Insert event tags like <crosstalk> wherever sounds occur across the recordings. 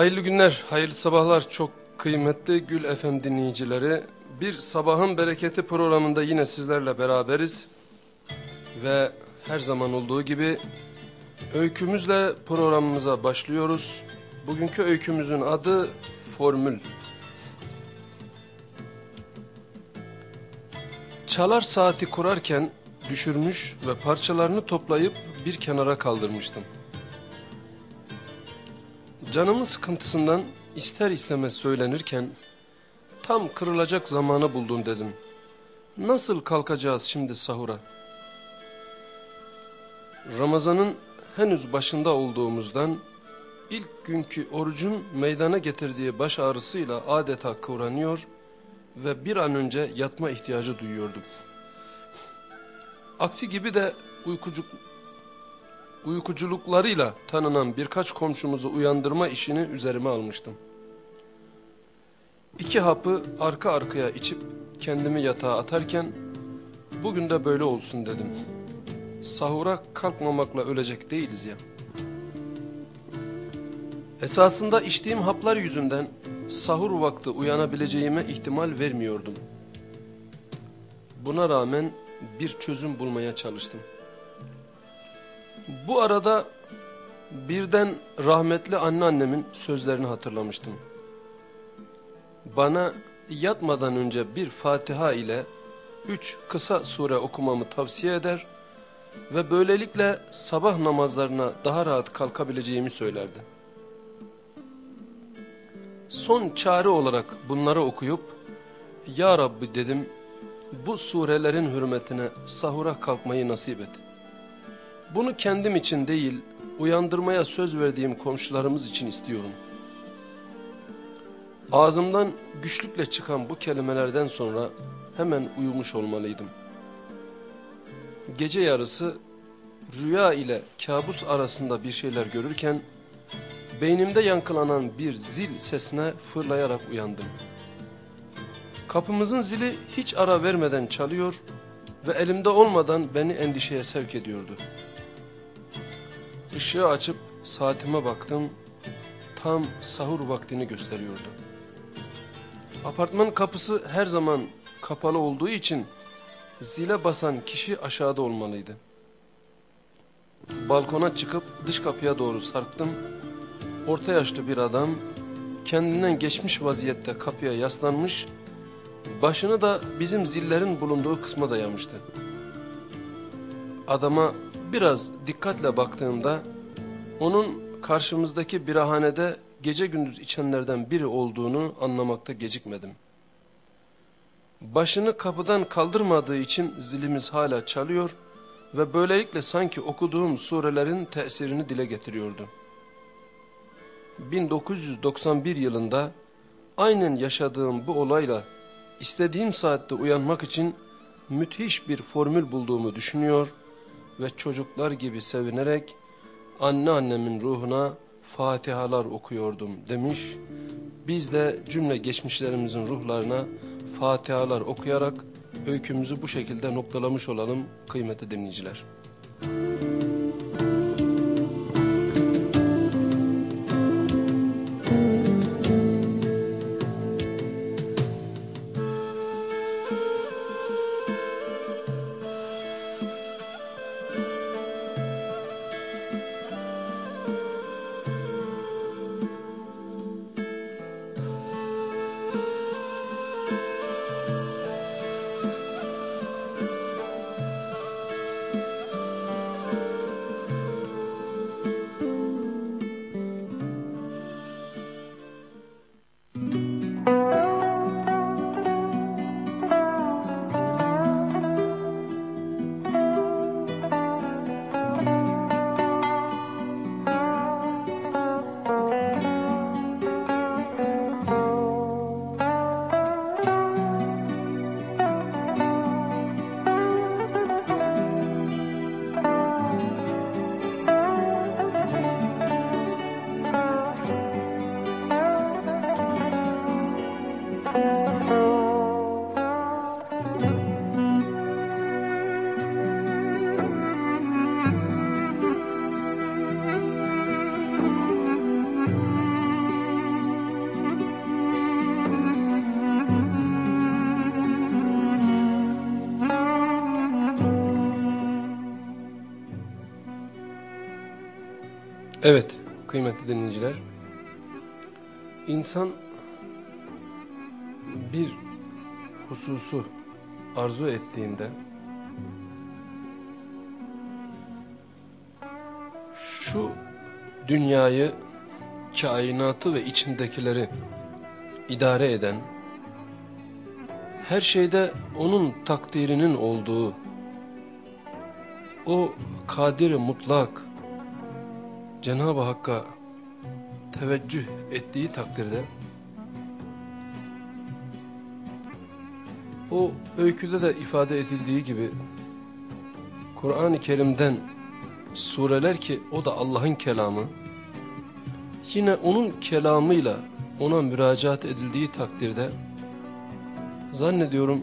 Hayırlı günler, hayırlı sabahlar çok kıymetli Gül FM dinleyicileri. Bir sabahın bereketi programında yine sizlerle beraberiz. Ve her zaman olduğu gibi öykümüzle programımıza başlıyoruz. Bugünkü öykümüzün adı Formül. Çalar saati kurarken düşürmüş ve parçalarını toplayıp bir kenara kaldırmıştım. Canımın sıkıntısından ister istemez söylenirken tam kırılacak zamanı buldun dedim. Nasıl kalkacağız şimdi sahura? Ramazanın henüz başında olduğumuzdan ilk günkü orucun meydana getirdiği baş ağrısıyla adeta kıvranıyor ve bir an önce yatma ihtiyacı duyuyordum. Aksi gibi de uykucuk, uykuculuklarıyla tanınan birkaç komşumuzu uyandırma işini üzerime almıştım. İki hapı arka arkaya içip kendimi yatağa atarken bugün de böyle olsun dedim. Sahura kalkmamakla ölecek değiliz ya. Esasında içtiğim haplar yüzünden sahur vakti uyanabileceğime ihtimal vermiyordum. Buna rağmen bir çözüm bulmaya çalıştım. Bu arada birden rahmetli anneannemin sözlerini hatırlamıştım. Bana yatmadan önce bir Fatiha ile üç kısa sure okumamı tavsiye eder ve böylelikle sabah namazlarına daha rahat kalkabileceğimi söylerdi. Son çare olarak bunları okuyup Ya Rabbi dedim bu surelerin hürmetine sahura kalkmayı nasip et. Bunu kendim için değil uyandırmaya söz verdiğim komşularımız için istiyorum. Ağzımdan güçlükle çıkan bu kelimelerden sonra hemen uyumuş olmalıydım. Gece yarısı rüya ile kabus arasında bir şeyler görürken beynimde yankılanan bir zil sesine fırlayarak uyandım. Kapımızın zili hiç ara vermeden çalıyor ve elimde olmadan beni endişeye sevk ediyordu. Işığı açıp saatime baktım, tam sahur vaktini gösteriyordu. Apartman kapısı her zaman kapalı olduğu için zile basan kişi aşağıda olmalıydı. Balkona çıkıp dış kapıya doğru sarktım. Orta yaşlı bir adam kendinden geçmiş vaziyette kapıya yaslanmış, başını da bizim zillerin bulunduğu kısma dayamıştı. Adama biraz dikkatle baktığımda onun karşımızdaki birahanede gece gündüz içenlerden biri olduğunu anlamakta gecikmedim. Başını kapıdan kaldırmadığı için zilimiz hala çalıyor ve böylelikle sanki okuduğum surelerin tesirini dile getiriyordu. 1991 yılında aynen yaşadığım bu olayla istediğim saatte uyanmak için müthiş bir formül bulduğumu düşünüyor ve çocuklar gibi sevinerek anneannemin ruhuna fatihalar okuyordum demiş. Biz de cümle geçmişlerimizin ruhlarına fatihalar okuyarak öykümüzü bu şekilde noktalamış olalım kıymetli dinleyiciler. Evet kıymetli dinleyiciler. İnsan bir hususu arzu ettiğinde şu dünyayı, kainatı ve içindekileri idare eden, her şeyde onun takdirinin olduğu, o kadir mutlak, Cenab-ı Hakk'a teveccüh ettiği takdirde, o öyküde de ifade edildiği gibi, Kur'an-ı Kerim'den sureler ki o da Allah'ın kelamı, yine onun kelamıyla ona müracaat edildiği takdirde, zannediyorum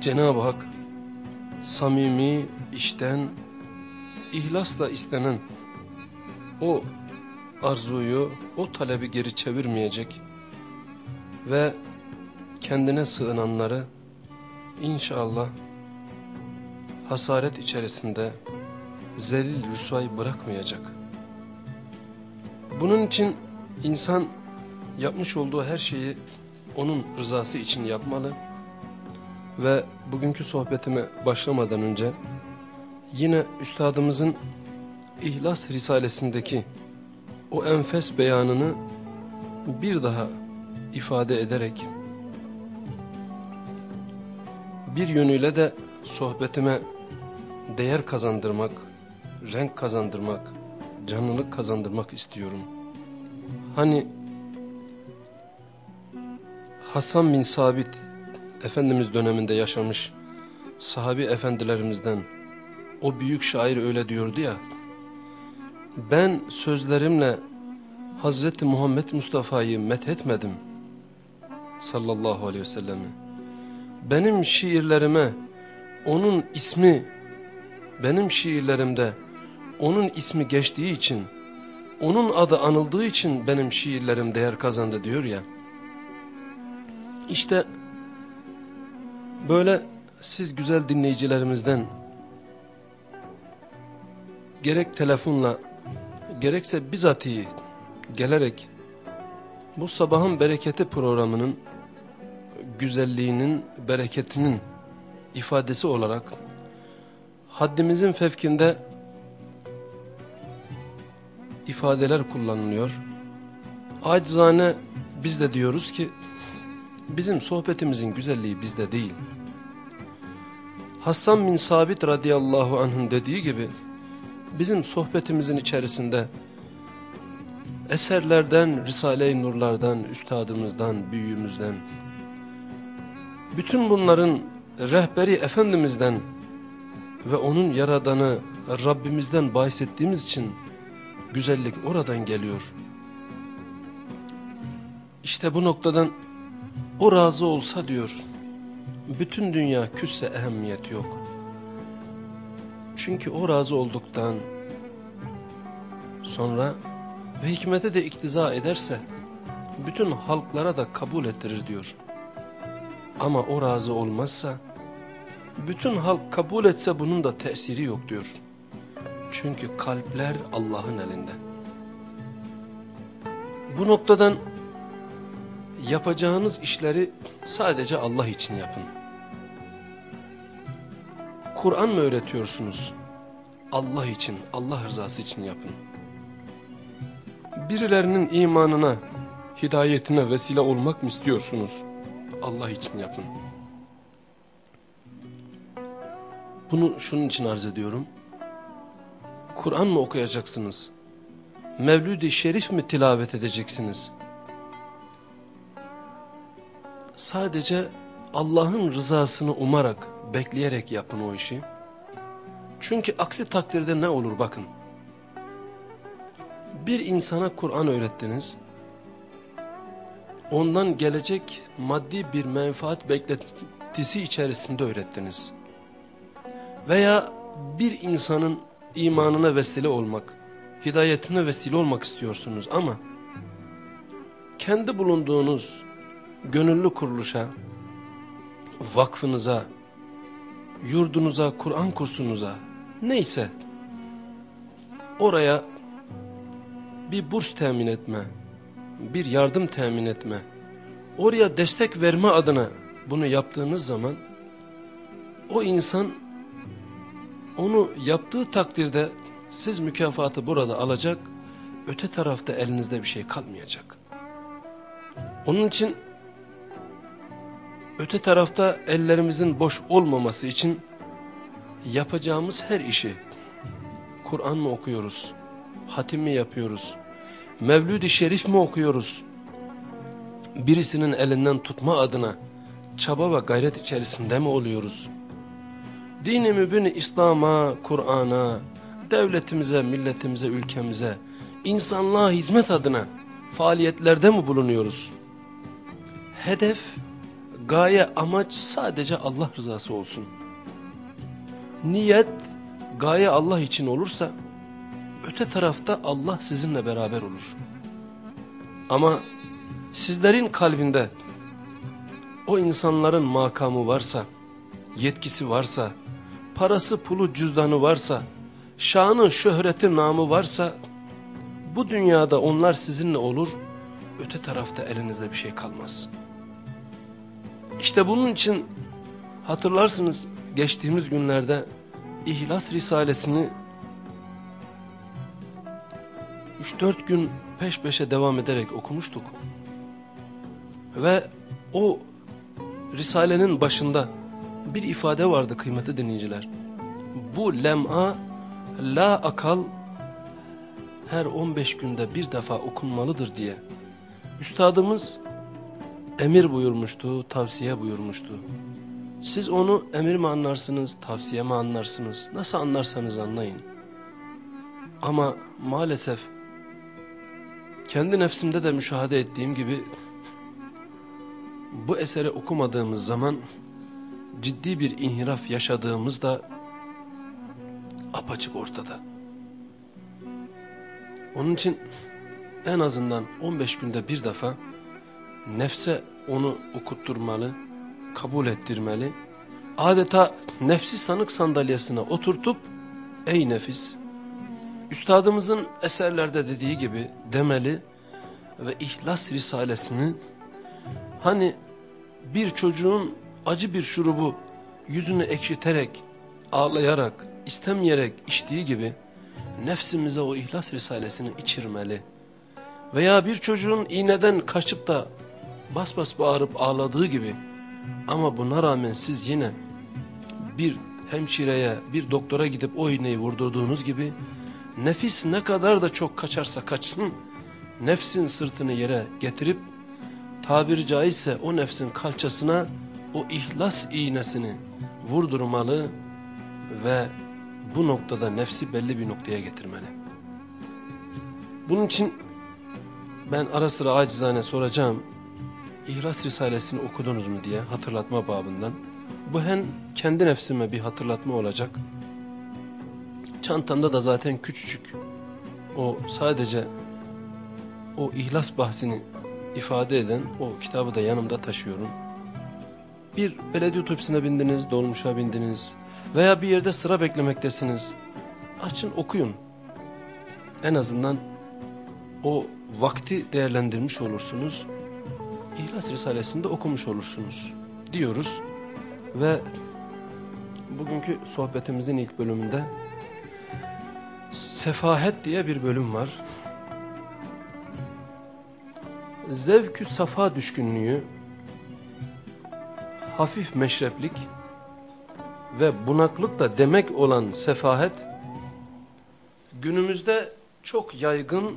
Cenab-ı Hak samimi, işten, ihlasla istenen o arzuyu, o talebi geri çevirmeyecek ve kendine sığınanları inşallah hasaret içerisinde zelil rüsvay bırakmayacak. Bunun için insan yapmış olduğu her şeyi onun rızası için yapmalı ve bugünkü sohbetime başlamadan önce yine üstadımızın İhlas Risalesindeki o enfes beyanını bir daha ifade ederek bir yönüyle de sohbetime değer kazandırmak, renk kazandırmak, canlılık kazandırmak istiyorum. Hani Hasan bin Sabit Efendimiz döneminde yaşamış sahabi efendilerimizden o büyük şair öyle diyordu ya ben sözlerimle Hazreti Muhammed Mustafa'yı methetmedim sallallahu aleyhi ve sellemi benim şiirlerime onun ismi benim şiirlerimde onun ismi geçtiği için onun adı anıldığı için benim şiirlerim değer kazandı diyor ya. İşte böyle siz güzel dinleyicilerimizden gerek telefonla gerekse bizatihi gelerek bu sabahın bereketi programının güzelliğinin, bereketinin ifadesi olarak haddimizin fevkinde ifadeler kullanılıyor. Acizane biz de diyoruz ki bizim sohbetimizin güzelliği bizde değil. Hassan bin Sabit radıyallahu anh'ın dediği gibi bizim sohbetimizin içerisinde eserlerden, Risale-i Nurlardan, üstadımızdan, büyüğümüzden, bütün bunların rehberi Efendimiz'den ve onun yaradanı Rabbimizden bahsettiğimiz için güzellik oradan geliyor. İşte bu noktadan o razı olsa diyor, bütün dünya küsse ehemmiyet yok. Çünkü o razı olduktan sonra ve hikmete de iktiza ederse, bütün halklara da kabul ettirir diyor. Ama o razı olmazsa, bütün halk kabul etse bunun da tesiri yok diyor. Çünkü kalpler Allah'ın elinde. Bu noktadan yapacağınız işleri sadece Allah için yapın. Kur'an mı öğretiyorsunuz? Allah için, Allah rızası için yapın. Birilerinin imanına, hidayetine vesile olmak mı istiyorsunuz? Allah için yapın. Bunu şunun için arz ediyorum. Kur'an mı okuyacaksınız? Mevlüd-i Şerif mi tilavet edeceksiniz? Sadece Allah'ın rızasını umarak, bekleyerek yapın o işi. Çünkü aksi takdirde ne olur bakın. Bir insana Kur'an öğrettiniz. Ondan gelecek maddi bir menfaat beklentisi içerisinde öğrettiniz. Veya bir insanın imanına vesile olmak, hidayetine vesile olmak istiyorsunuz ama kendi bulunduğunuz gönüllü kuruluşa, vakfınıza, yurdunuza, Kur'an kursunuza neyse oraya bir burs temin etme, bir yardım temin etme, oraya destek verme adına bunu yaptığınız zaman o insan onu yaptığı takdirde siz mükafatı burada alacak, öte tarafta elinizde bir şey kalmayacak. Onun için öte tarafta ellerimizin boş olmaması için yapacağımız her işi Kur'an mı okuyoruz, hatim mi yapıyoruz, Mevlüd-i Şerif mi okuyoruz, birisinin elinden tutma adına çaba ve gayret içerisinde mi oluyoruz? Dini mübini İslam'a, Kur'an'a, devletimize, milletimize, ülkemize, insanlığa hizmet adına faaliyetlerde mi bulunuyoruz? Hedef, gaye, amaç sadece Allah rızası olsun. Niyet, gaye Allah için olursa, öte tarafta Allah sizinle beraber olur. Ama sizlerin kalbinde o insanların makamı varsa, yetkisi varsa, parası pulu cüzdanı varsa, şanı şöhreti namı varsa, bu dünyada onlar sizinle olur, öte tarafta elinizde bir şey kalmaz. İşte bunun için hatırlarsınız geçtiğimiz günlerde İhlas Risalesini 3-4 gün peş peşe devam ederek okumuştuk. Ve o Risalenin başında bir ifade vardı kıymetli dinleyiciler. Bu lem'a la akal her 15 günde bir defa okunmalıdır diye. Üstadımız emir buyurmuştu, tavsiye buyurmuştu. Siz onu emir mi anlarsınız, tavsiye mi anlarsınız, nasıl anlarsanız anlayın. Ama maalesef kendi nefsimde de müşahede ettiğim gibi bu eseri okumadığımız zaman ciddi bir inhiraf yaşadığımız da apaçık ortada. Onun için en azından 15 günde bir defa nefse onu okutturmalı, kabul ettirmeli. Adeta nefsi sanık sandalyesine oturtup ey nefis üstadımızın eserlerde dediği gibi demeli ve İhlas Risalesini hani bir çocuğun acı bir şurubu yüzünü ekşiterek, ağlayarak, istemeyerek içtiği gibi nefsimize o İhlas Risalesini içirmeli. Veya bir çocuğun iğneden kaçıp da bas bas bağırıp ağladığı gibi ama buna rağmen siz yine bir hemşireye, bir doktora gidip o iğneyi vurdurduğunuz gibi nefis ne kadar da çok kaçarsa kaçsın nefsin sırtını yere getirip tabiri caizse o nefsin kalçasına o ihlas iğnesini vurdurmalı ve bu noktada nefsi belli bir noktaya getirmeli. Bunun için ben ara sıra acizane soracağım. İhlas Risalesini okudunuz mu diye hatırlatma babından. Bu hem kendi nefsime bir hatırlatma olacak. Çantamda da zaten küçücük o sadece o ihlas bahsini ifade eden o kitabı da yanımda taşıyorum. Bir belediye otobüsüne bindiniz, dolmuşa bindiniz veya bir yerde sıra beklemektesiniz. Açın okuyun. En azından o vakti değerlendirmiş olursunuz. İhlas Risalesi'nde okumuş olursunuz diyoruz. Ve bugünkü sohbetimizin ilk bölümünde Sefahet diye bir bölüm var. Zevkü safa düşkünlüğü, hafif meşreplik ve bunaklık da demek olan sefahet, günümüzde çok yaygın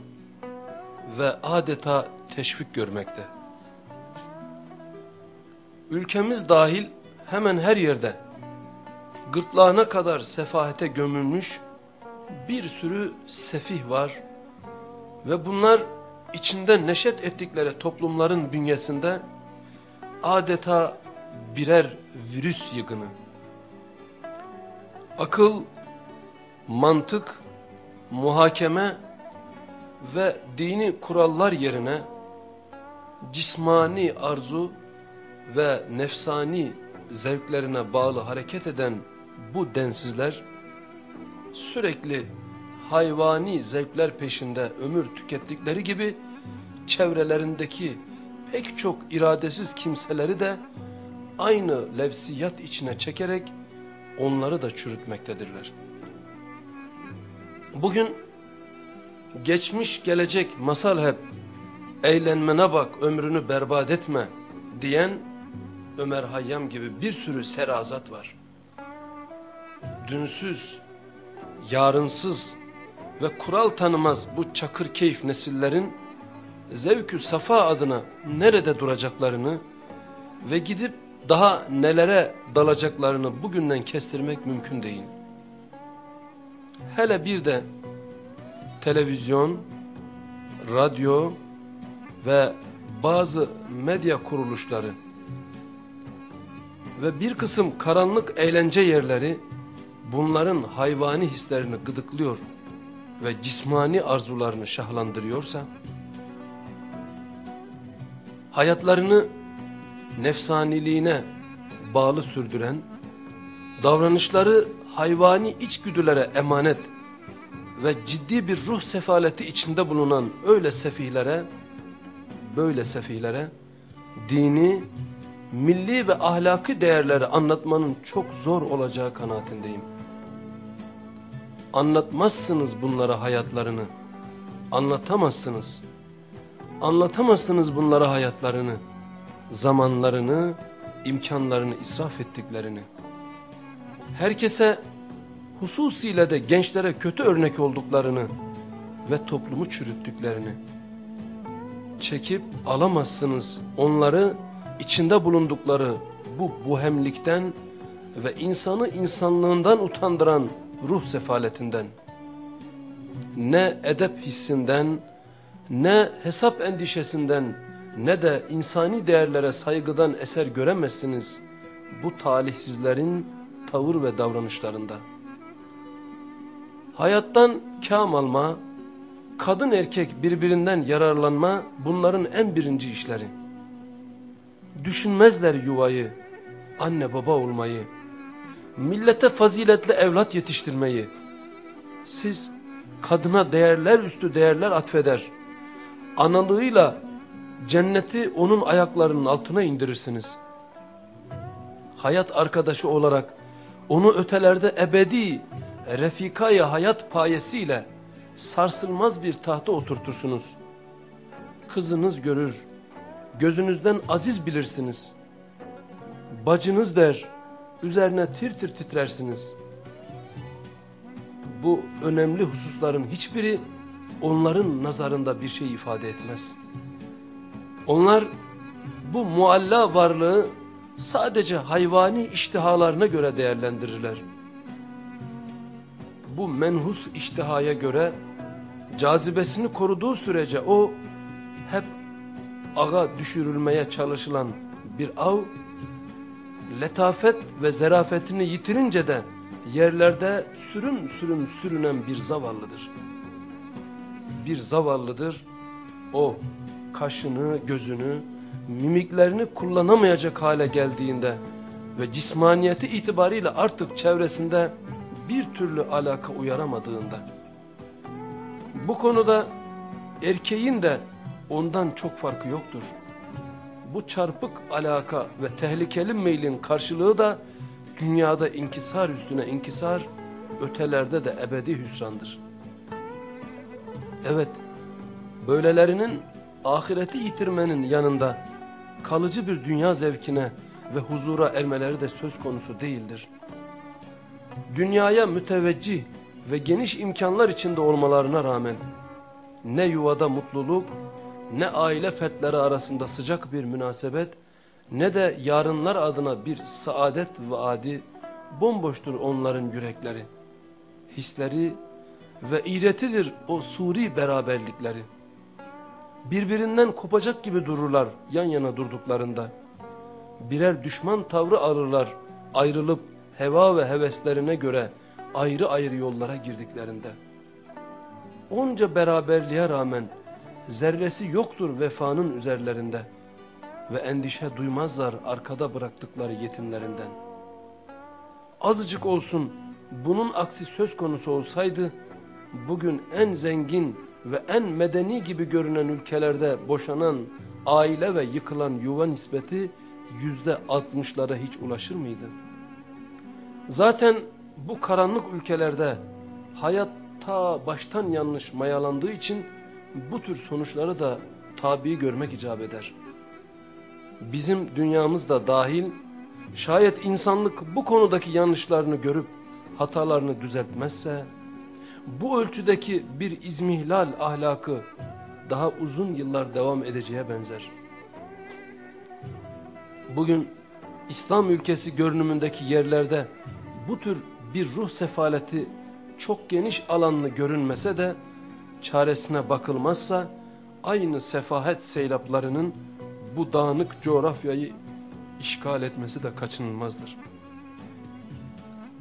ve adeta teşvik görmekte. Ülkemiz dahil hemen her yerde gırtlağına kadar sefahete gömülmüş bir sürü sefih var ve bunlar içinde neşet ettikleri toplumların bünyesinde adeta birer virüs yığını. Akıl, mantık, muhakeme ve dini kurallar yerine cismani arzu ve nefsani zevklerine bağlı hareket eden bu densizler sürekli hayvani zevkler peşinde ömür tükettikleri gibi çevrelerindeki pek çok iradesiz kimseleri de aynı levsiyat içine çekerek onları da çürütmektedirler. Bugün geçmiş gelecek masal hep eğlenmene bak ömrünü berbat etme diyen Ömer Hayyam gibi bir sürü serazat var. Dünsüz, yarınsız ve kural tanımaz bu çakır keyif nesillerin zevkü safa adına nerede duracaklarını ve gidip daha nelere dalacaklarını bugünden kestirmek mümkün değil. Hele bir de televizyon, radyo ve bazı medya kuruluşları ve bir kısım karanlık eğlence yerleri bunların hayvani hislerini gıdıklıyor ve cismani arzularını şahlandırıyorsa, hayatlarını nefsaniliğine bağlı sürdüren, davranışları hayvani içgüdülere emanet ve ciddi bir ruh sefaleti içinde bulunan öyle sefihlere, böyle sefihlere, dini, milli ve ahlaki değerleri anlatmanın çok zor olacağı kanaatindeyim. Anlatmazsınız bunlara hayatlarını, anlatamazsınız. Anlatamazsınız bunlara hayatlarını, zamanlarını, imkanlarını israf ettiklerini. Herkese hususiyle de gençlere kötü örnek olduklarını ve toplumu çürüttüklerini. Çekip alamazsınız onları içinde bulundukları bu buhemlikten ve insanı insanlığından utandıran ruh sefaletinden. Ne edep hissinden, ne hesap endişesinden, ne de insani değerlere saygıdan eser göremezsiniz bu talihsizlerin tavır ve davranışlarında. Hayattan kam alma, kadın erkek birbirinden yararlanma bunların en birinci işleri. Düşünmezler yuvayı, anne baba olmayı, millete faziletli evlat yetiştirmeyi. Siz kadına değerler üstü değerler atfeder, analığıyla cenneti onun ayaklarının altına indirirsiniz. Hayat arkadaşı olarak onu ötelerde ebedi refikaya hayat payesiyle sarsılmaz bir tahta oturtursunuz. Kızınız görür, gözünüzden aziz bilirsiniz. Bacınız der, üzerine tir tir titrersiniz. Bu önemli hususların hiçbiri onların nazarında bir şey ifade etmez. Onlar bu mualla varlığı sadece hayvani iştihalarına göre değerlendirirler bu menhus iştihaya göre cazibesini koruduğu sürece o hep ağa düşürülmeye çalışılan bir av, letafet ve zerafetini yitirince de yerlerde sürün sürün sürünen bir zavallıdır. Bir zavallıdır, o kaşını, gözünü, mimiklerini kullanamayacak hale geldiğinde ve cismaniyeti itibariyle artık çevresinde bir türlü alaka uyaramadığında bu konuda erkeğin de ondan çok farkı yoktur. Bu çarpık alaka ve tehlikeli meylin karşılığı da dünyada inkisar üstüne inkisar, ötelerde de ebedi hüsrandır. Evet, böylelerinin ahireti yitirmenin yanında kalıcı bir dünya zevkine ve huzura ermeleri de söz konusu değildir dünyaya müteveccih ve geniş imkanlar içinde olmalarına rağmen ne yuvada mutluluk, ne aile fertleri arasında sıcak bir münasebet, ne de yarınlar adına bir saadet vaadi bomboştur onların yürekleri, hisleri ve iğretidir o suri beraberlikleri. Birbirinden kopacak gibi dururlar yan yana durduklarında. Birer düşman tavrı alırlar ayrılıp heva ve heveslerine göre ayrı ayrı yollara girdiklerinde. Onca beraberliğe rağmen zerresi yoktur vefanın üzerlerinde ve endişe duymazlar arkada bıraktıkları yetimlerinden. Azıcık olsun bunun aksi söz konusu olsaydı bugün en zengin ve en medeni gibi görünen ülkelerde boşanan aile ve yıkılan yuva nispeti yüzde altmışlara hiç ulaşır mıydı? Zaten bu karanlık ülkelerde hayat ta baştan yanlış mayalandığı için bu tür sonuçları da tabi görmek icap eder. Bizim dünyamız da dahil şayet insanlık bu konudaki yanlışlarını görüp hatalarını düzeltmezse bu ölçüdeki bir izmihlal ahlakı daha uzun yıllar devam edeceğe benzer. Bugün İslam ülkesi görünümündeki yerlerde bu tür bir ruh sefaleti çok geniş alanlı görünmese de çaresine bakılmazsa aynı sefahet seylaplarının bu dağınık coğrafyayı işgal etmesi de kaçınılmazdır.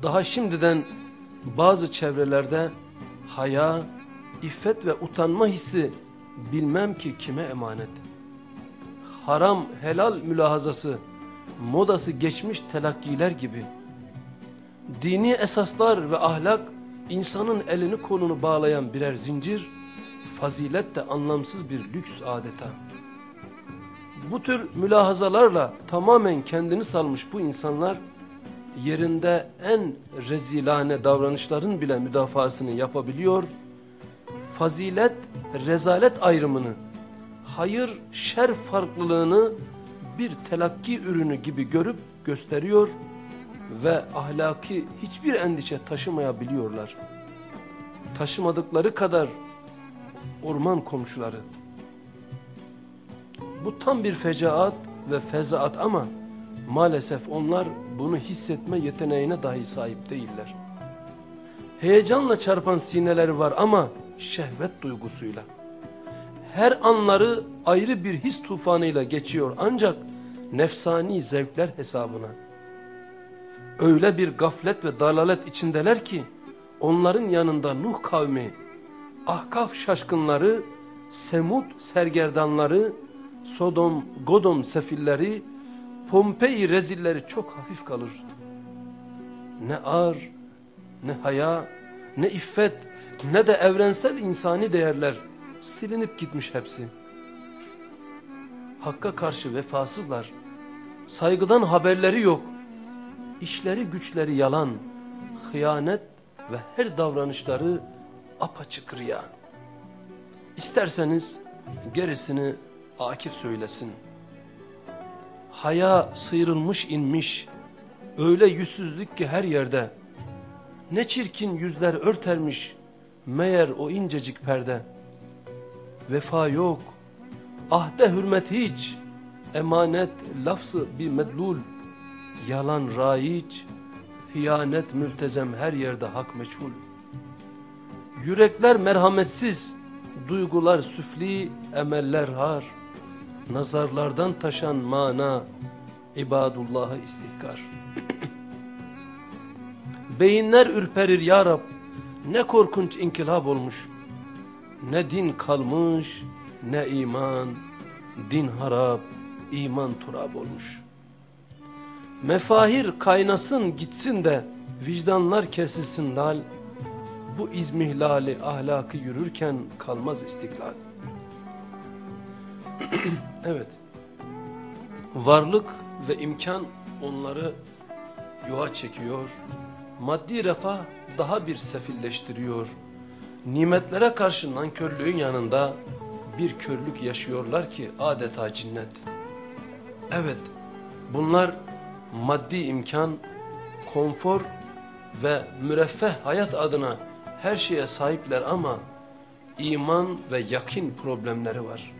Daha şimdiden bazı çevrelerde haya, iffet ve utanma hissi bilmem ki kime emanet. Haram helal mülahazası, modası geçmiş telakkiler gibi. Dini esaslar ve ahlak insanın elini kolunu bağlayan birer zincir, fazilet de anlamsız bir lüks adeta. Bu tür mülahazalarla tamamen kendini salmış bu insanlar, yerinde en rezilane davranışların bile müdafasını yapabiliyor, fazilet, rezalet ayrımını, hayır, şer farklılığını bir telakki ürünü gibi görüp gösteriyor ve ahlaki hiçbir endişe taşımayabiliyorlar. Taşımadıkları kadar orman komşuları. Bu tam bir fecaat ve fezaat ama maalesef onlar bunu hissetme yeteneğine dahi sahip değiller. Heyecanla çarpan sineleri var ama şehvet duygusuyla. Her anları ayrı bir his tufanıyla geçiyor ancak nefsani zevkler hesabına. Öyle bir gaflet ve dalalet içindeler ki onların yanında Nuh kavmi, Ahkaf şaşkınları, Semud sergerdanları, Sodom, Godom sefilleri, Pompei rezilleri çok hafif kalır. Ne ar, ne haya, ne iffet, ne de evrensel insani değerler silinip gitmiş hepsi. Hakka karşı vefasızlar, saygıdan haberleri yok, işleri güçleri yalan, hıyanet ve her davranışları apaçık riya. İsterseniz gerisini Akif söylesin. Haya sıyrılmış inmiş, öyle yüzsüzlük ki her yerde. Ne çirkin yüzler örtermiş, meğer o incecik perde. Vefa yok, ahde hürmet hiç, emanet lafzı bir medlul, yalan raiç, hiyanet mültezem her yerde hak meçhul. Yürekler merhametsiz, duygular süfli, emeller har. Nazarlardan taşan mana, ibadullahı istihkar. <clears throat> Beyinler ürperir ya Rab, ne korkunç inkılap olmuş. Ne din kalmış, ne iman, din harap, iman turab olmuş. Mefahir kaynasın gitsin de vicdanlar kesilsin lal, bu izmihlali ahlakı yürürken kalmaz istiklal. <clears throat> evet, varlık ve imkan onları yuva çekiyor, maddi refah daha bir sefilleştiriyor. Nimetlere karşı nankörlüğün yanında bir körlük yaşıyorlar ki adeta cinnet. Evet, bunlar maddi imkan, konfor ve müreffeh hayat adına her şeye sahipler ama iman ve yakin problemleri var.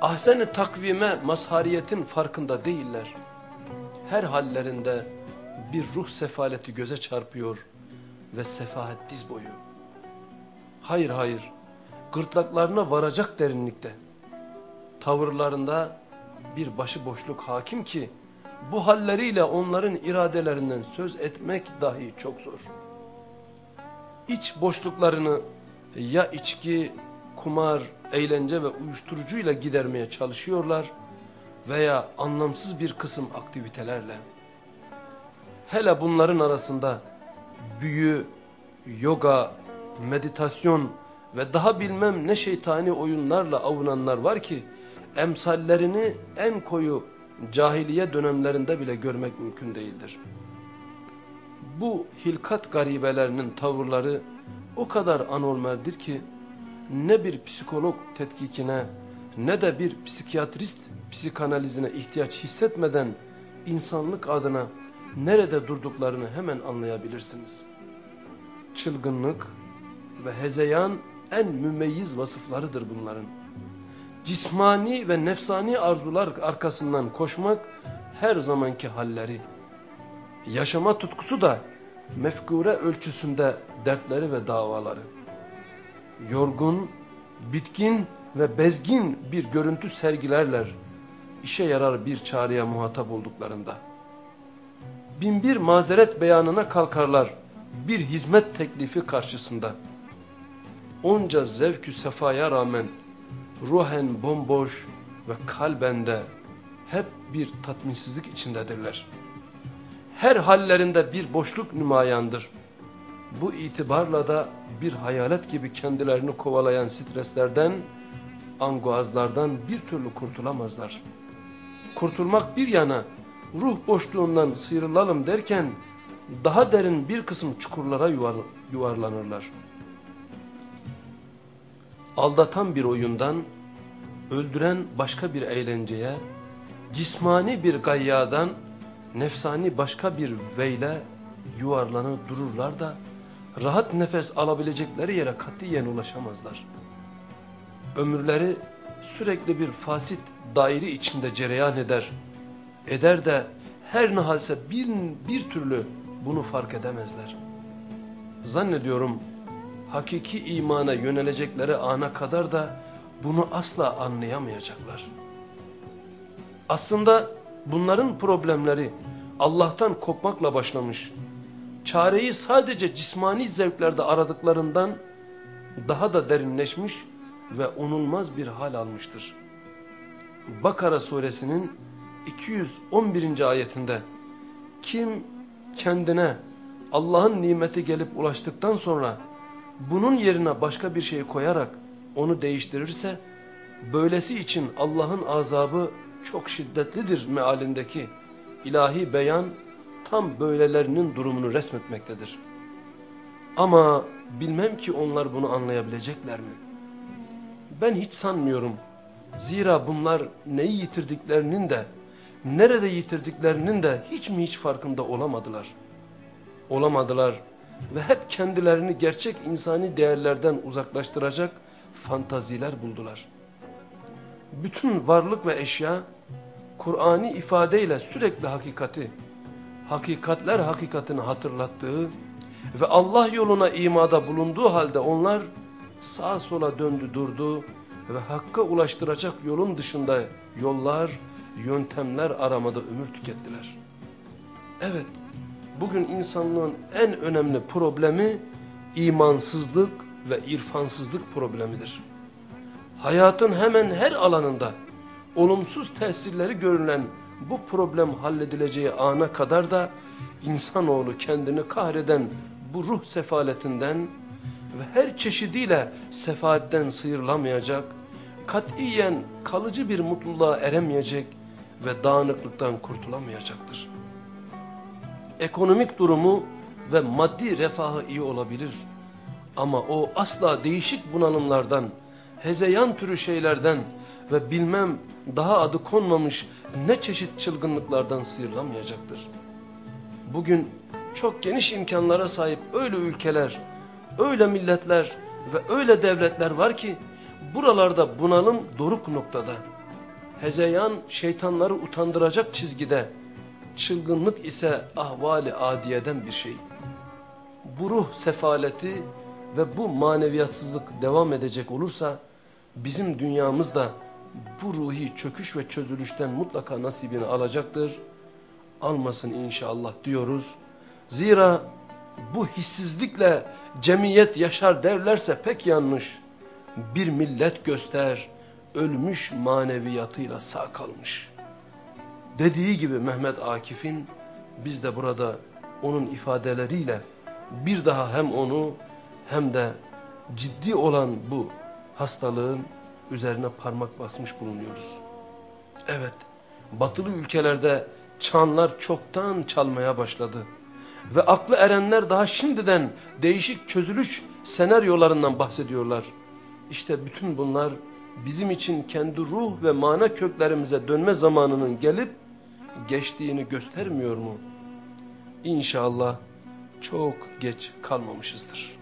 Ahsen-i takvime mazhariyetin farkında değiller. Her hallerinde bir ruh sefaleti göze çarpıyor ve sefahet diz boyu. Hayır hayır, gırtlaklarına varacak derinlikte. Tavırlarında bir başıboşluk hakim ki bu halleriyle onların iradelerinden söz etmek dahi çok zor. İç boşluklarını ya içki, kumar, eğlence ve uyuşturucuyla gidermeye çalışıyorlar veya anlamsız bir kısım aktivitelerle. Hele bunların arasında büyü, yoga, meditasyon ve daha bilmem ne şeytani oyunlarla avunanlar var ki emsallerini en koyu cahiliye dönemlerinde bile görmek mümkün değildir. Bu hilkat garibelerinin tavırları o kadar anormaldir ki ne bir psikolog tetkikine ne de bir psikiyatrist psikanalizine ihtiyaç hissetmeden insanlık adına nerede durduklarını hemen anlayabilirsiniz. Çılgınlık ve hezeyan en mümeyyiz vasıflarıdır bunların. Cismani ve nefsani arzular arkasından koşmak her zamanki halleri. Yaşama tutkusu da mefkure ölçüsünde dertleri ve davaları. Yorgun, bitkin ve bezgin bir görüntü sergilerler işe yarar bir çağrıya muhatap olduklarında. Binbir mazeret beyanına kalkarlar bir hizmet teklifi karşısında. Onca zevkü sefaya rağmen ruhen bomboş ve kalbende hep bir tatminsizlik içindedirler. Her hallerinde bir boşluk nümayandır. Bu itibarla da bir hayalet gibi kendilerini kovalayan streslerden, anguazlardan bir türlü kurtulamazlar. Kurtulmak bir yana ruh boşluğundan sıyrılalım derken daha derin bir kısım çukurlara yuvar, yuvarlanırlar. Aldatan bir oyundan, öldüren başka bir eğlenceye, cismani bir gayyadan, nefsani başka bir veyle yuvarlanıp dururlar da, rahat nefes alabilecekleri yere katiyen ulaşamazlar. Ömürleri sürekli bir fasit daire içinde cereyan eder. Eder de her nehalse bir, bir türlü bunu fark edemezler. Zannediyorum hakiki imana yönelecekleri ana kadar da bunu asla anlayamayacaklar. Aslında bunların problemleri Allah'tan kopmakla başlamış. Çareyi sadece cismani zevklerde aradıklarından daha da derinleşmiş ve onulmaz bir hal almıştır. Bakara suresinin 211. ayetinde kim kendine Allah'ın nimeti gelip ulaştıktan sonra bunun yerine başka bir şey koyarak onu değiştirirse böylesi için Allah'ın azabı çok şiddetlidir mealindeki ilahi beyan tam böylelerinin durumunu resmetmektedir. Ama bilmem ki onlar bunu anlayabilecekler mi? Ben hiç sanmıyorum. Zira bunlar neyi yitirdiklerinin de nerede yitirdiklerinin de hiç mi hiç farkında olamadılar. Olamadılar ve hep kendilerini gerçek insani değerlerden uzaklaştıracak fantaziler buldular. Bütün varlık ve eşya Kur'ani ifadeyle sürekli hakikati, hakikatler hakikatini hatırlattığı ve Allah yoluna imada bulunduğu halde onlar sağa sola döndü durdu ve hakka ulaştıracak yolun dışında yollar, yöntemler aramada ömür tükettiler. Evet, bugün insanlığın en önemli problemi imansızlık ve irfansızlık problemidir. Hayatın hemen her alanında olumsuz tesirleri görülen bu problem halledileceği ana kadar da insanoğlu kendini kahreden bu ruh sefaletinden ve her çeşidiyle sefaatten sıyrılamayacak, katiyen kalıcı bir mutluluğa eremeyecek ve dağınıklıktan kurtulamayacaktır. Ekonomik durumu ve maddi refahı iyi olabilir ama o asla değişik bunalımlardan, hezeyan türü şeylerden ve bilmem daha adı konmamış ne çeşit çılgınlıklardan sıyrılamayacaktır. Bugün çok geniş imkanlara sahip öyle ülkeler, öyle milletler ve öyle devletler var ki buralarda bunalım doruk noktada. Hezeyan şeytanları utandıracak çizgide, çılgınlık ise ahvali adiyeden bir şey. Bu ruh sefaleti ve bu maneviyatsızlık devam edecek olursa bizim dünyamızda bu ruhi çöküş ve çözülüşten mutlaka nasibini alacaktır. Almasın inşallah diyoruz. Zira bu hissizlikle cemiyet yaşar derlerse pek yanlış. Bir millet göster, ölmüş maneviyatıyla sağ kalmış. Dediği gibi Mehmet Akif'in biz de burada onun ifadeleriyle bir daha hem onu hem de ciddi olan bu hastalığın üzerine parmak basmış bulunuyoruz. Evet, batılı ülkelerde çanlar çoktan çalmaya başladı. Ve aklı erenler daha şimdiden değişik çözülüş senaryolarından bahsediyorlar. İşte bütün bunlar bizim için kendi ruh ve mana köklerimize dönme zamanının gelip geçtiğini göstermiyor mu? İnşallah çok geç kalmamışızdır.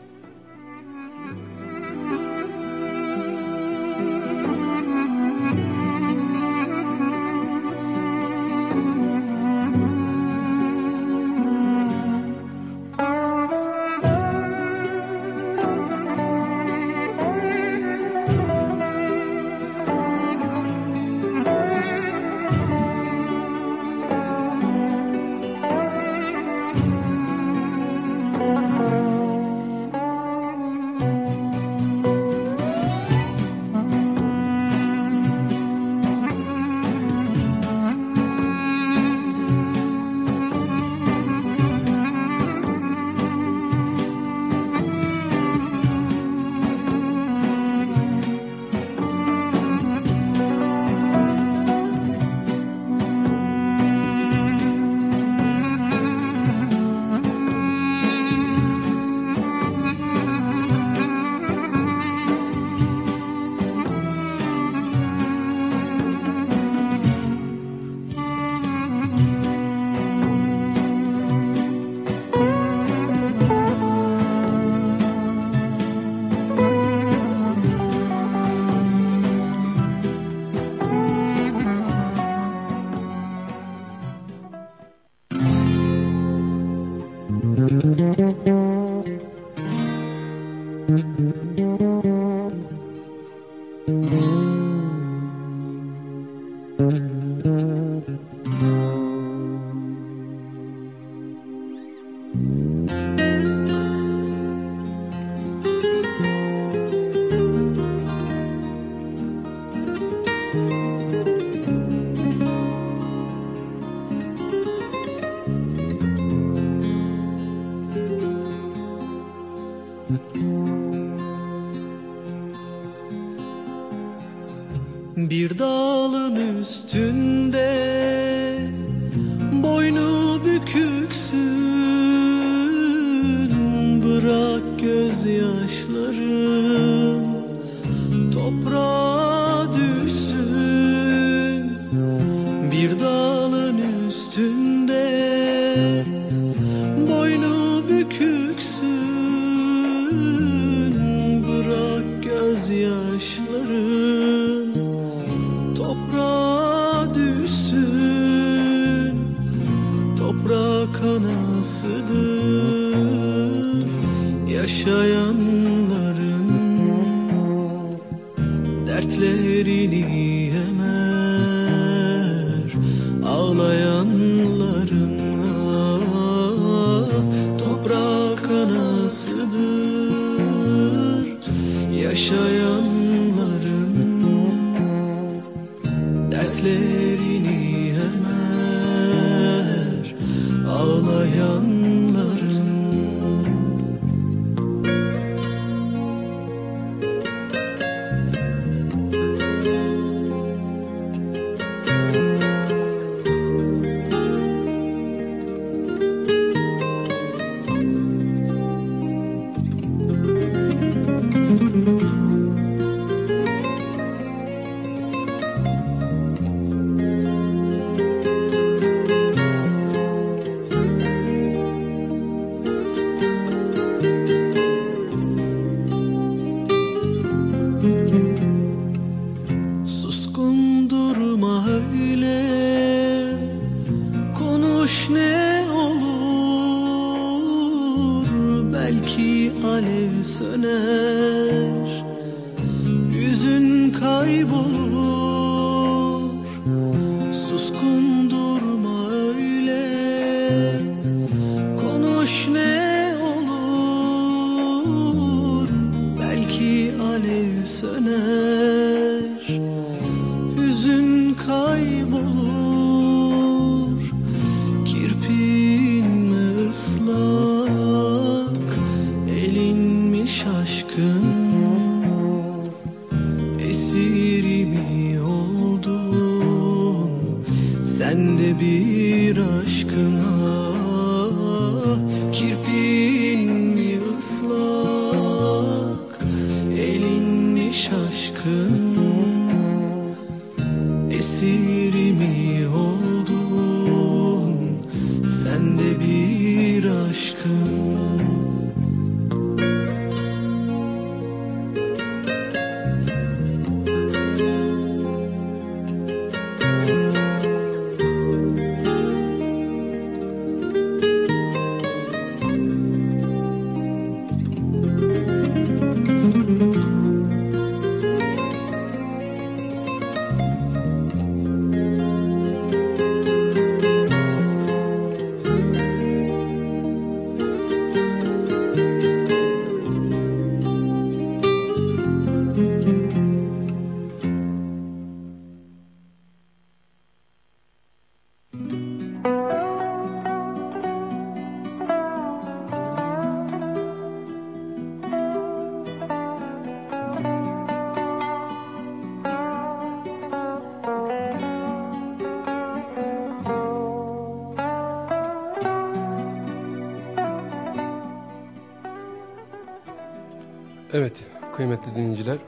Evet kıymetli dinleyiciler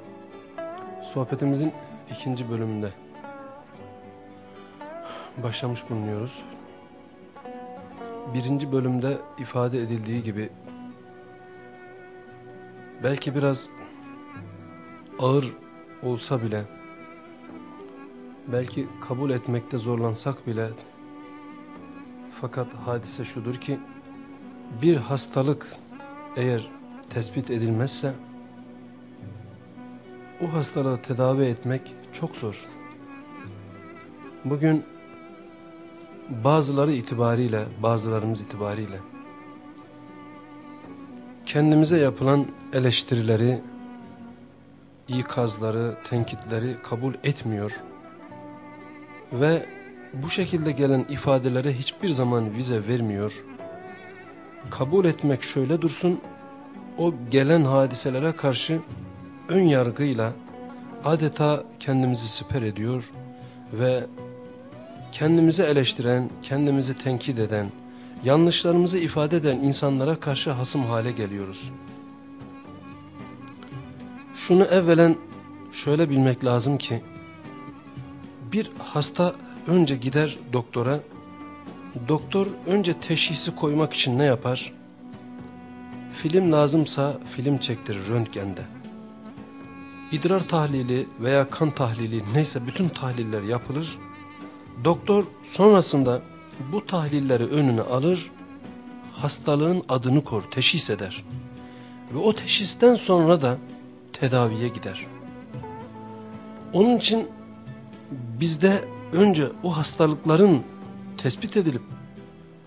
sohbetimizin ikinci bölümünde başlamış bulunuyoruz. Birinci bölümde ifade edildiği gibi belki biraz ağır olsa bile belki kabul etmekte zorlansak bile fakat hadise şudur ki bir hastalık eğer tespit edilmezse o hastalığı tedavi etmek çok zor. Bugün bazıları itibariyle, bazılarımız itibariyle kendimize yapılan eleştirileri, ikazları, tenkitleri kabul etmiyor ve bu şekilde gelen ifadelere hiçbir zaman vize vermiyor. Kabul etmek şöyle dursun, o gelen hadiselere karşı ön yargıyla adeta kendimizi siper ediyor ve kendimizi eleştiren, kendimizi tenkit eden, yanlışlarımızı ifade eden insanlara karşı hasım hale geliyoruz. Şunu evvelen şöyle bilmek lazım ki, bir hasta önce gider doktora, doktor önce teşhisi koymak için ne yapar? Film lazımsa film çektirir röntgende. İdrar tahlili veya kan tahlili neyse bütün tahliller yapılır. Doktor sonrasında bu tahlilleri önüne alır, hastalığın adını kor, teşhis eder. Ve o teşhisten sonra da tedaviye gider. Onun için bizde önce o hastalıkların tespit edilip,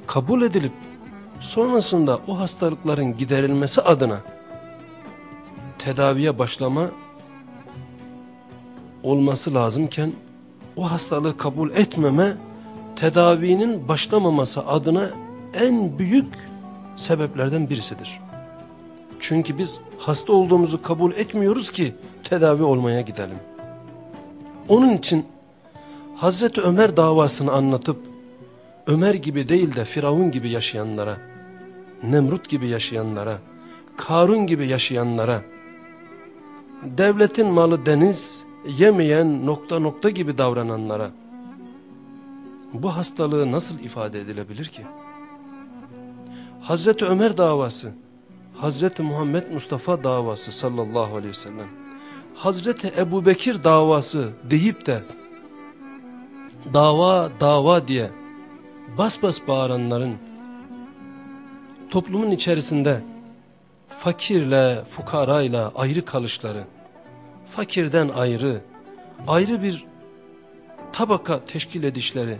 kabul edilip, sonrasında o hastalıkların giderilmesi adına tedaviye başlama olması lazımken o hastalığı kabul etmeme tedavinin başlamaması adına en büyük sebeplerden birisidir. Çünkü biz hasta olduğumuzu kabul etmiyoruz ki tedavi olmaya gidelim. Onun için Hazreti Ömer davasını anlatıp Ömer gibi değil de Firavun gibi yaşayanlara, Nemrut gibi yaşayanlara, Karun gibi yaşayanlara, devletin malı deniz, yemeyen nokta nokta gibi davrananlara bu hastalığı nasıl ifade edilebilir ki? Hazreti Ömer davası, Hazreti Muhammed Mustafa davası sallallahu aleyhi ve sellem, Hazreti Ebu Bekir davası deyip de dava dava diye bas bas bağıranların toplumun içerisinde fakirle fukarayla ayrı kalışları, fakirden ayrı, ayrı bir tabaka teşkil edişleri,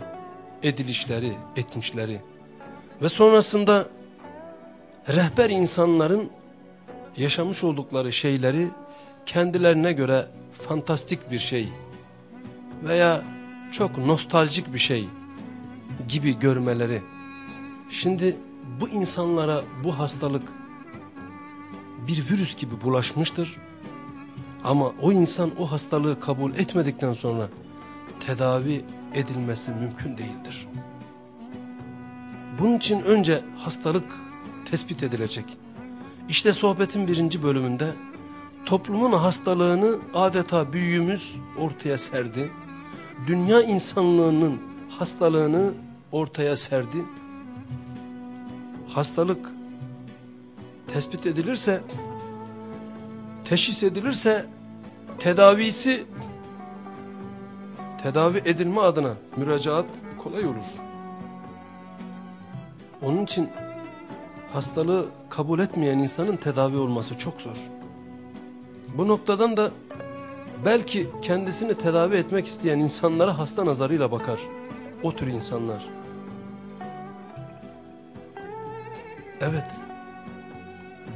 edilişleri, etmişleri ve sonrasında rehber insanların yaşamış oldukları şeyleri kendilerine göre fantastik bir şey veya çok nostaljik bir şey gibi görmeleri. Şimdi bu insanlara bu hastalık bir virüs gibi bulaşmıştır. Ama o insan o hastalığı kabul etmedikten sonra tedavi edilmesi mümkün değildir. Bunun için önce hastalık tespit edilecek. İşte sohbetin birinci bölümünde toplumun hastalığını adeta büyüğümüz ortaya serdi. Dünya insanlığının hastalığını ortaya serdi. Hastalık tespit edilirse, teşhis edilirse tedavisi tedavi edilme adına müracaat kolay olur. Onun için hastalığı kabul etmeyen insanın tedavi olması çok zor. Bu noktadan da belki kendisini tedavi etmek isteyen insanlara hasta nazarıyla bakar. O tür insanlar. Evet.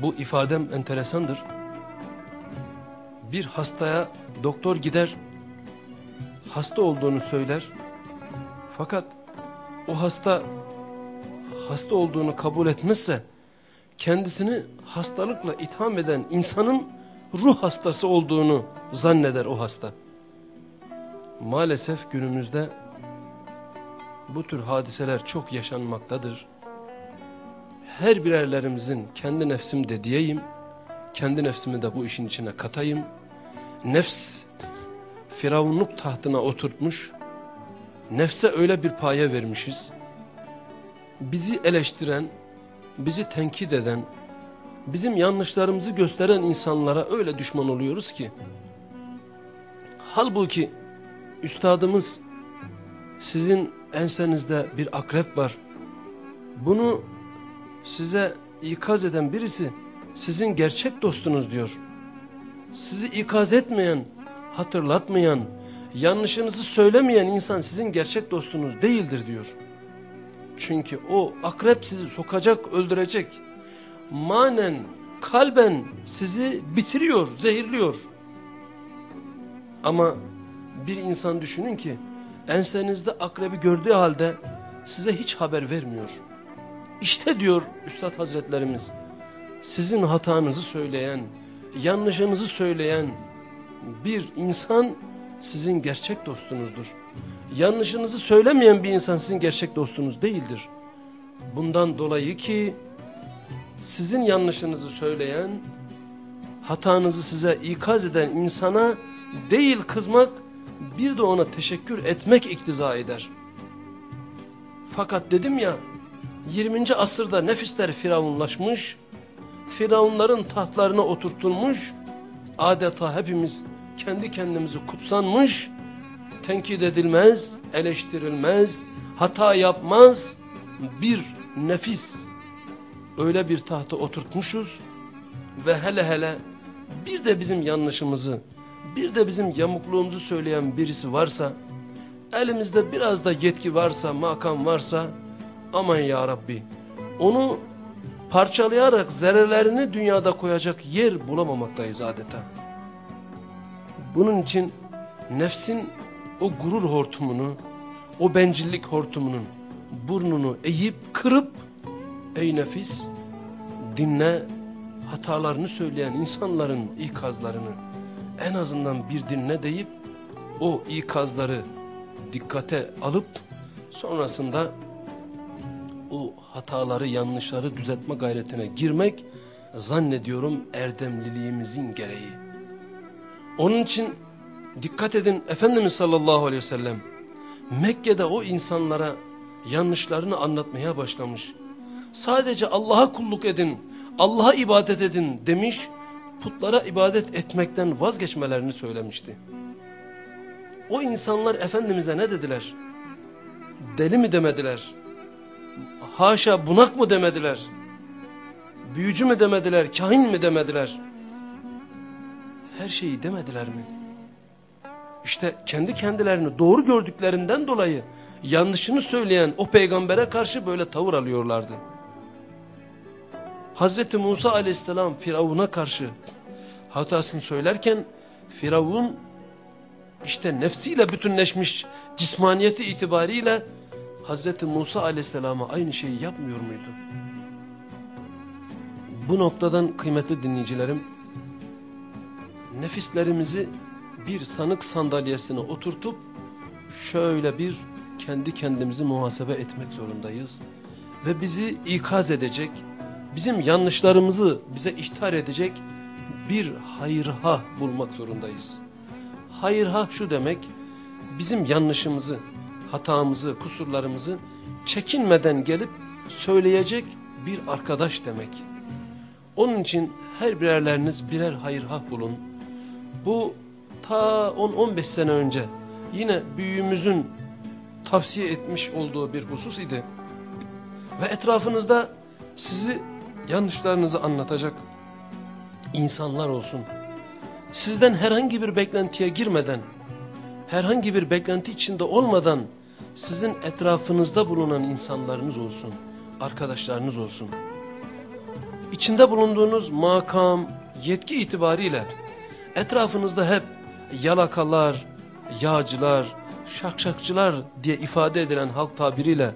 Bu ifadem enteresandır. Bir hastaya doktor gider, hasta olduğunu söyler. Fakat o hasta hasta olduğunu kabul etmezse kendisini hastalıkla itham eden insanın ruh hastası olduğunu zanneder o hasta. Maalesef günümüzde bu tür hadiseler çok yaşanmaktadır. Her birerlerimizin kendi nefsimde diyeyim, kendi nefsimi de bu işin içine katayım. Nefs firavunluk tahtına oturtmuş, nefse öyle bir paye vermişiz. Bizi eleştiren, bizi tenkit eden, bizim yanlışlarımızı gösteren insanlara öyle düşman oluyoruz ki. Halbuki üstadımız sizin ensenizde bir akrep var. Bunu size ikaz eden birisi sizin gerçek dostunuz diyor. Sizi ikaz etmeyen, hatırlatmayan, yanlışınızı söylemeyen insan sizin gerçek dostunuz değildir diyor. Çünkü o akrep sizi sokacak, öldürecek. Manen, kalben sizi bitiriyor, zehirliyor. Ama bir insan düşünün ki ensenizde akrebi gördüğü halde size hiç haber vermiyor. İşte diyor Üstad Hazretlerimiz sizin hatanızı söyleyen, yanlışınızı söyleyen bir insan sizin gerçek dostunuzdur. Yanlışınızı söylemeyen bir insan sizin gerçek dostunuz değildir. Bundan dolayı ki sizin yanlışınızı söyleyen, hatanızı size ikaz eden insana değil kızmak, bir de ona teşekkür etmek iktiza eder. Fakat dedim ya, 20. asırda nefisler firavunlaşmış, firavunların tahtlarına oturtulmuş, adeta hepimiz kendi kendimizi kutsanmış, tenkit edilmez, eleştirilmez, hata yapmaz bir nefis. Öyle bir tahta oturtmuşuz ve hele hele bir de bizim yanlışımızı, bir de bizim yamukluğumuzu söyleyen birisi varsa, elimizde biraz da yetki varsa, makam varsa, aman ya Rabbi, onu parçalayarak zerrelerini dünyada koyacak yer bulamamaktayız adeta. Bunun için nefsin o gurur hortumunu, o bencillik hortumunun burnunu eğip kırıp ey nefis dinle hatalarını söyleyen insanların ikazlarını en azından bir dinle deyip o ikazları dikkate alıp sonrasında o hataları yanlışları düzeltme gayretine girmek zannediyorum erdemliliğimizin gereği. Onun için dikkat edin Efendimiz sallallahu aleyhi ve sellem Mekke'de o insanlara yanlışlarını anlatmaya başlamış. Sadece Allah'a kulluk edin, Allah'a ibadet edin demiş, putlara ibadet etmekten vazgeçmelerini söylemişti. O insanlar Efendimiz'e ne dediler? Deli mi demediler? Haşa bunak mı demediler? Büyücü mü demediler? Kahin mi demediler? Her şeyi demediler mi? İşte kendi kendilerini doğru gördüklerinden dolayı yanlışını söyleyen o peygambere karşı böyle tavır alıyorlardı. Hazreti Musa aleyhisselam Firavun'a karşı hatasını söylerken Firavun işte nefsiyle bütünleşmiş cismaniyeti itibariyle Hazreti Musa aleyhisselama aynı şeyi yapmıyor muydu? Bu noktadan kıymetli dinleyicilerim nefislerimizi bir sanık sandalyesine oturtup şöyle bir kendi kendimizi muhasebe etmek zorundayız. Ve bizi ikaz edecek, bizim yanlışlarımızı bize ihtar edecek bir hayırha bulmak zorundayız. Hayırha şu demek, bizim yanlışımızı, hatamızı, kusurlarımızı çekinmeden gelip söyleyecek bir arkadaş demek. Onun için her birerleriniz birer hayırha bulun. Bu ta 10-15 sene önce yine büyüğümüzün tavsiye etmiş olduğu bir husus idi. Ve etrafınızda sizi yanlışlarınızı anlatacak insanlar olsun. Sizden herhangi bir beklentiye girmeden, herhangi bir beklenti içinde olmadan sizin etrafınızda bulunan insanlarınız olsun, arkadaşlarınız olsun. İçinde bulunduğunuz makam, yetki itibariyle etrafınızda hep yalakalar, yağcılar, şakşakçılar diye ifade edilen halk tabiriyle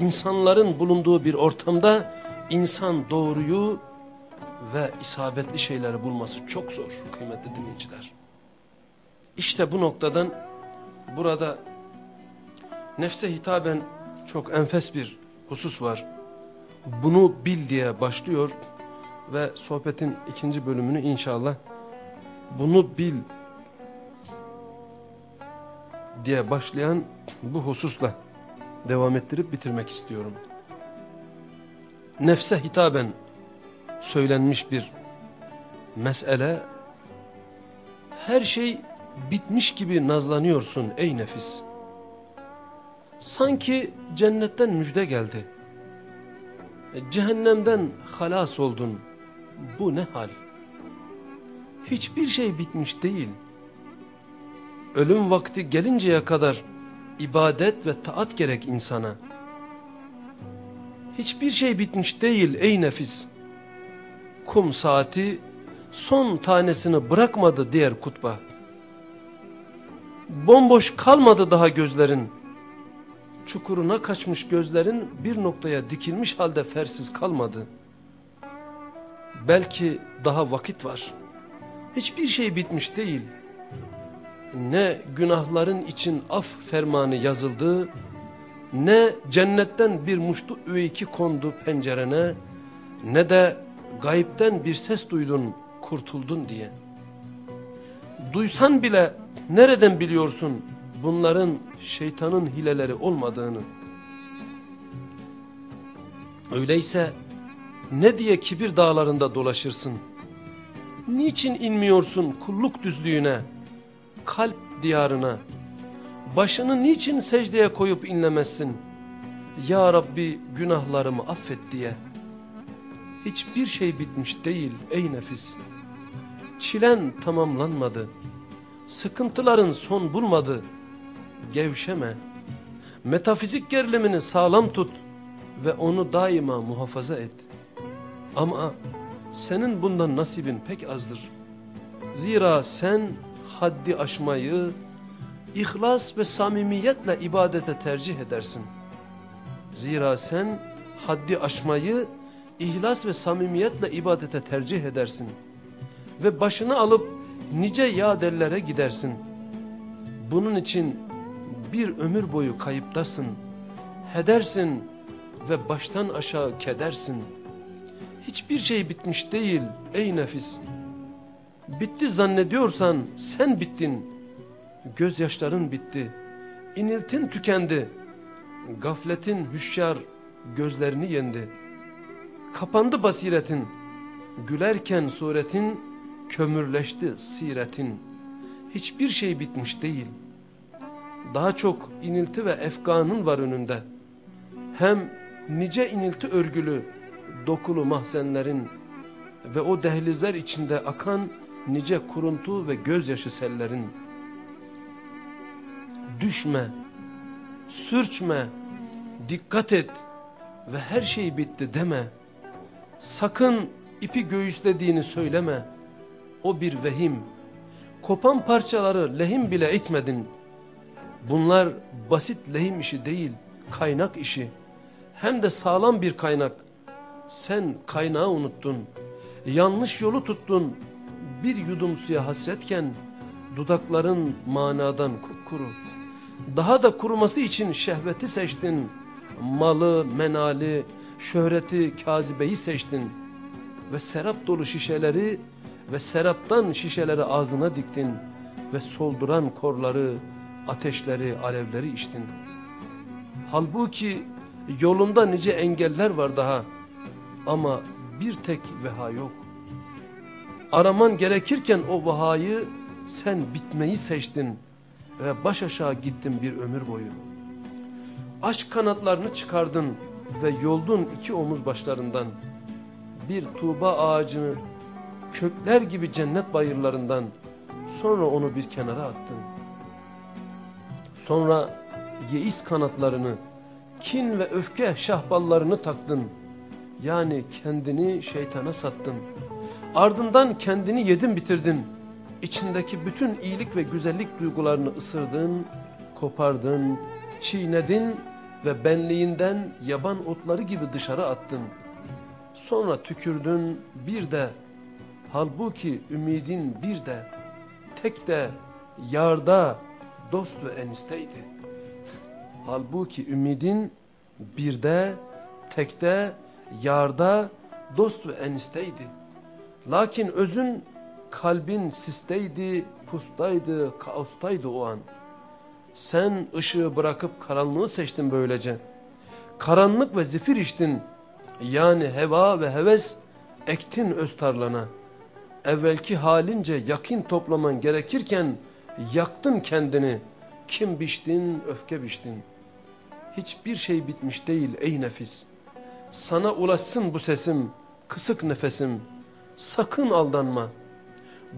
insanların bulunduğu bir ortamda insan doğruyu ve isabetli şeyleri bulması çok zor kıymetli dinleyiciler. İşte bu noktadan burada nefse hitaben çok enfes bir husus var. Bunu bil diye başlıyor ve sohbetin ikinci bölümünü inşallah bunu bil diye başlayan bu hususla devam ettirip bitirmek istiyorum. Nefse hitaben söylenmiş bir mesele. Her şey bitmiş gibi nazlanıyorsun ey nefis. Sanki cennetten müjde geldi. Cehennemden halas oldun. Bu ne hal? Hiçbir şey bitmiş değil. Ölüm vakti gelinceye kadar ibadet ve taat gerek insana. Hiçbir şey bitmiş değil ey nefis. Kum saati son tanesini bırakmadı diğer kutba. Bomboş kalmadı daha gözlerin. Çukuruna kaçmış gözlerin bir noktaya dikilmiş halde fersiz kalmadı. Belki daha vakit var. Hiçbir şey bitmiş değil. Ne günahların için af fermanı yazıldı, ne cennetten bir muştu üveyki kondu pencerene, ne de gayipten bir ses duydun, kurtuldun diye. Duysan bile nereden biliyorsun bunların şeytanın hileleri olmadığını? Öyleyse ne diye kibir dağlarında dolaşırsın? Niçin inmiyorsun kulluk düzlüğüne, kalp diyarına? Başını niçin secdeye koyup inlemezsin? Ya Rabbi günahlarımı affet diye. Hiçbir şey bitmiş değil ey nefis. Çilen tamamlanmadı. Sıkıntıların son bulmadı. Gevşeme. Metafizik gerilimini sağlam tut ve onu daima muhafaza et. Ama senin bundan nasibin pek azdır. Zira sen haddi aşmayı, ihlas ve samimiyetle ibadete tercih edersin. Zira sen haddi aşmayı, ihlas ve samimiyetle ibadete tercih edersin. Ve başını alıp nice yadellere gidersin. Bunun için bir ömür boyu kayıptasın, heder,sin ve baştan aşağı kedersin. Hiçbir şey bitmiş değil ey nefis. Bitti zannediyorsan sen bittin. Gözyaşların bitti. İniltin tükendi. Gafletin hüşyar gözlerini yendi. Kapandı basiretin. Gülerken suretin kömürleşti siretin. Hiçbir şey bitmiş değil. Daha çok inilti ve efkanın var önünde. Hem nice inilti örgülü dokulu mahzenlerin ve o dehlizler içinde akan nice kuruntu ve gözyaşı sellerin. Düşme, sürçme, dikkat et ve her şey bitti deme. Sakın ipi göğüslediğini söyleme. O bir vehim. Kopan parçaları lehim bile etmedin. Bunlar basit lehim işi değil, kaynak işi. Hem de sağlam bir kaynak. Sen kaynağı unuttun. Yanlış yolu tuttun. Bir yudum suya hasretken dudakların manadan kupkuru. Daha da kuruması için şehveti seçtin. Malı, menali, şöhreti, kazibeyi seçtin. Ve serap dolu şişeleri ve seraptan şişeleri ağzına diktin. Ve solduran korları, ateşleri, alevleri içtin. Halbuki yolunda nice engeller var daha. Ama bir tek veha yok. Araman gerekirken o vahayı sen bitmeyi seçtin ve baş aşağı gittin bir ömür boyu. Aşk kanatlarını çıkardın ve yoldun iki omuz başlarından. Bir tuğba ağacını kökler gibi cennet bayırlarından sonra onu bir kenara attın. Sonra yeis kanatlarını, kin ve öfke şahballarını taktın. Yani kendini şeytana sattın. Ardından kendini yedin bitirdin. İçindeki bütün iyilik ve güzellik duygularını ısırdın, kopardın, çiğnedin ve benliğinden yaban otları gibi dışarı attın. Sonra tükürdün bir de, halbuki ümidin bir de, tek de, yarda, dost ve enisteydi. Halbuki ümidin bir de, tekte, yarda, dost ve enisteydi. Lakin özün kalbin sisteydi, pustaydı, kaostaydı o an. Sen ışığı bırakıp karanlığı seçtin böylece. Karanlık ve zifir içtin. Yani heva ve heves ektin öz tarlana. Evvelki halince yakin toplaman gerekirken yaktın kendini. Kim biçtin, öfke biçtin. Hiçbir şey bitmiş değil ey nefis. Sana ulaşsın bu sesim, kısık nefesim. Sakın aldanma.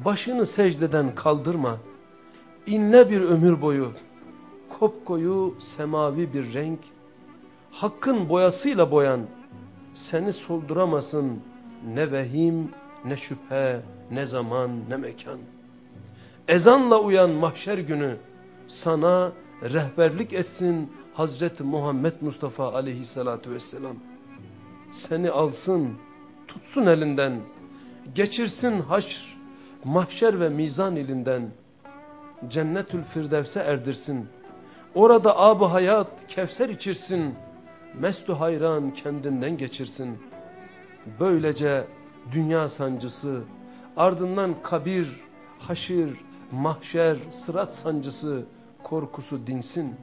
Başını secdeden kaldırma. İnle bir ömür boyu. Kopkoyu semavi bir renk. Hakkın boyasıyla boyan. Seni solduramasın ne vehim, ne şüphe, ne zaman, ne mekan. Ezanla uyan mahşer günü sana rehberlik etsin Hazreti Muhammed Mustafa aleyhissalatu vesselam. Seni alsın, tutsun elinden, geçirsin haşr, mahşer ve mizan ilinden, cennetül firdevse erdirsin. Orada ab hayat, kevser içirsin, mestu hayran kendinden geçirsin. Böylece dünya sancısı, ardından kabir, haşir, mahşer, sırat sancısı, korkusu dinsin.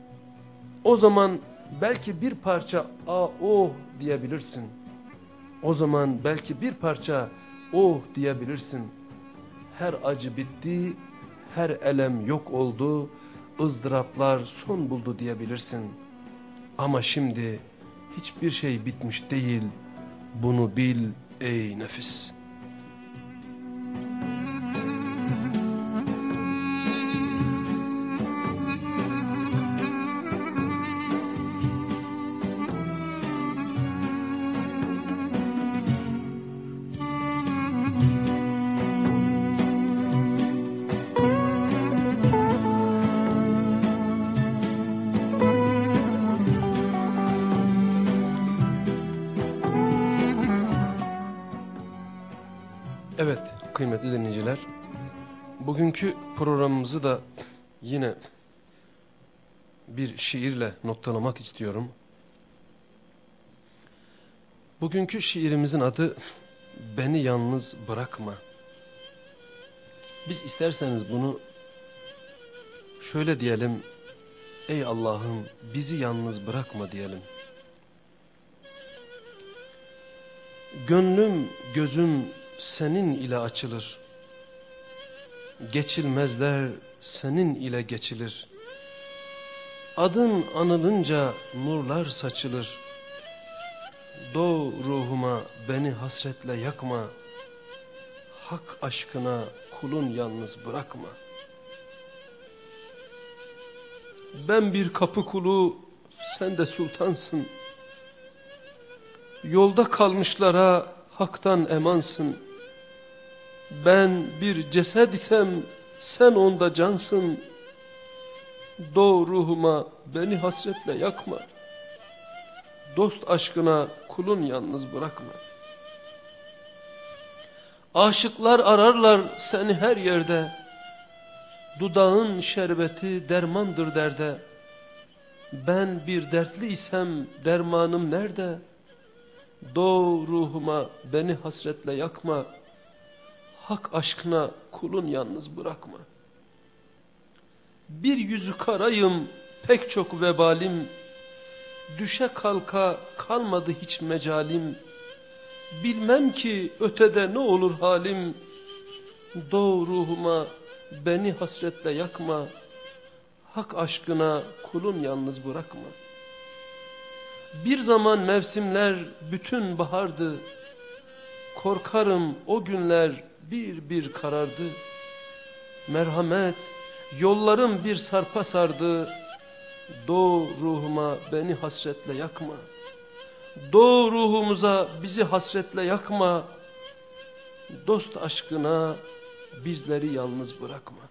O zaman belki bir parça a oh diyebilirsin. O zaman belki bir parça oh diyebilirsin. Her acı bitti, her elem yok oldu, ızdıraplar son buldu diyebilirsin. Ama şimdi hiçbir şey bitmiş değil, bunu bil ey nefis.'' Programımızı da yine bir şiirle noktalamak istiyorum. Bugünkü şiirimizin adı Beni Yalnız Bırakma. Biz isterseniz bunu şöyle diyelim. Ey Allah'ım bizi yalnız bırakma diyelim. Gönlüm, gözüm senin ile açılır. Geçilmezler senin ile geçilir. Adın anılınca nurlar saçılır. Doğ ruhuma beni hasretle yakma. Hak aşkına kulun yalnız bırakma. Ben bir kapı kulu, sen de sultansın. Yolda kalmışlara haktan emansın. Ben bir ceset isem sen onda cansın. Doğ ruhuma beni hasretle yakma. Dost aşkına kulun yalnız bırakma. Aşıklar ararlar seni her yerde. Dudağın şerbeti dermandır derde. Ben bir dertliysem dermanım nerede? Doğ ruhuma beni hasretle yakma. Hak aşkına kulun yalnız bırakma. Bir yüzü karayım pek çok vebalim. Düşe kalka kalmadı hiç mecalim. Bilmem ki ötede ne olur halim. Doğ ruhuma beni hasretle yakma. Hak aşkına kulun yalnız bırakma. Bir zaman mevsimler bütün bahardı. Korkarım o günler bir bir karardı. Merhamet yollarım bir sarpa sardı. Doğ ruhuma beni hasretle yakma. Doğ ruhumuza bizi hasretle yakma. Dost aşkına bizleri yalnız bırakma.